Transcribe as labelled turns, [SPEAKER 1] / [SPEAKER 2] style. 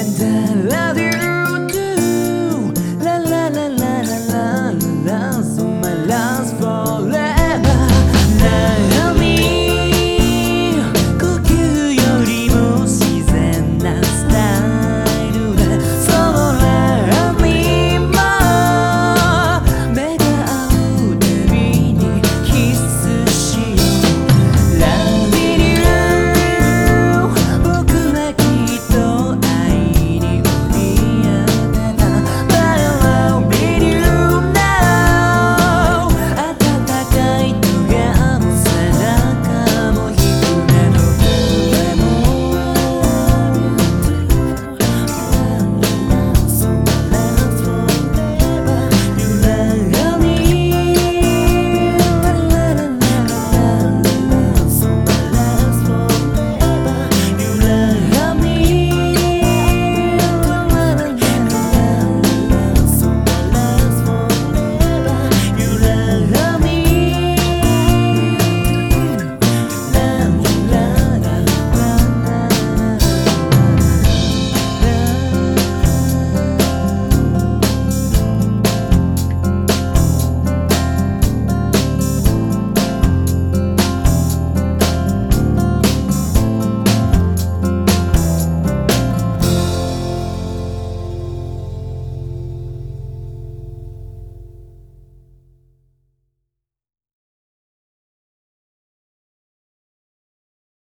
[SPEAKER 1] and I love you.